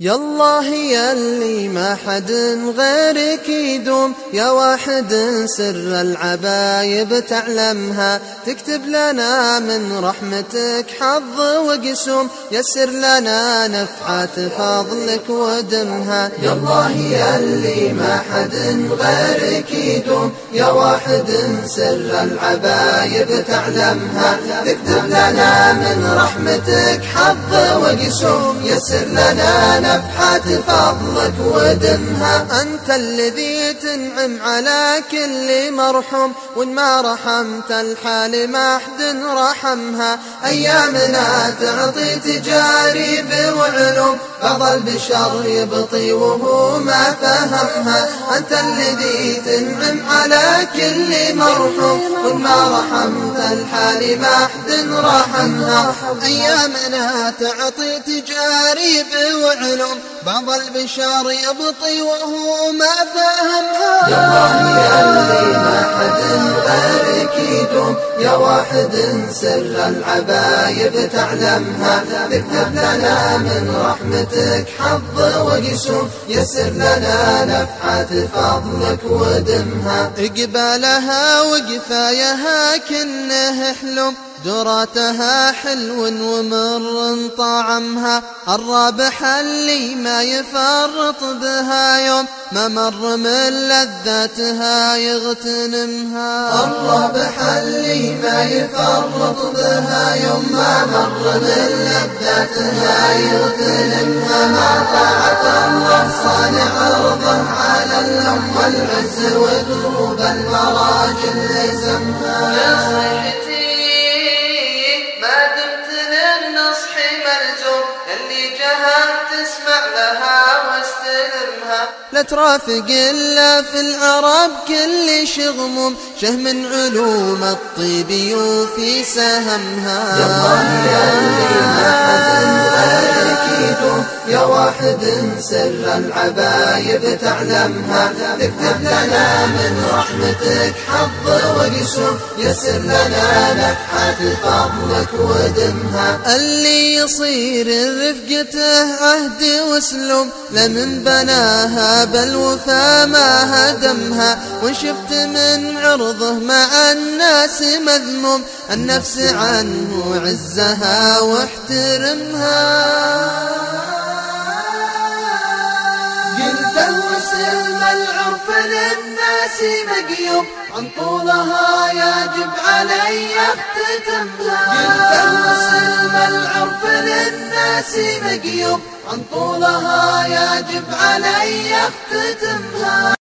يالله يلي ما حد غيرك يدوم يا واحد سر العبايب تعلمها. تكتب لنا من رحمتك حظ وقسوم يسر لنا نفعات فضلك ودمها. يالله يلي ما حد غيرك يدوم يا واحد سر العبايب تعلمها. تكتب لنا من رحمتك حظ وقسوم يسر لنا نفحات فضلك ودمها. أنت الذي تنعم على كل مرحوم وإن ما رحمت الحال ما أحد رحمها. أيامنا تعطي تجارب وعلوم بعض البشر يبطي وهو ما فهمها. أنت الذي تنعم على كل مرحوم وإن ما رحمت الحال ما أحد رحمها. أيامنا تعطي تجارب وعلوم العلوم بعض البشر يبطي وهو ما فهمها يا الله يا اللي ما حد غيرك يدوم يا واحد سر العبايب تعلمها تكتب لنا من رحمتك حظ وقسوم يسر لنا نفحات فضلك ودمها. اقبالها وقفايها كنه حلم. دراتها حلو ومر طعمها الرابح اللي ما يفرط بها يوم ما مر من لذاتها يغتنمها. الرابح اللي ما يفرط بها يوم ما مر من لذاتها يغتنمها. ما طاعة الله صانع رضه على اللم والعز ودروب لا ترافق إلا في العرب كل شغمم شه من علوم الطيب يوفي سهمها. يا الله يا اللي ما حد غيرك يا واحد سر العبايب تعلمها. تكتب لنا من رحمتك حظ وقسوم يسر لنا نفحات فضلك ودمها. اللي يصير رفقته عهد وسلم لمن بناها بالوفا ما هدمها. وشفت من عرضه مع الناس مذموم. النفس عنه عزها واحترمها. العرف للناس مقيوم. عن طولها يجب علي قلت الوسلم العرف للناس مقيوم. عن طولها يجب علي اختتمها.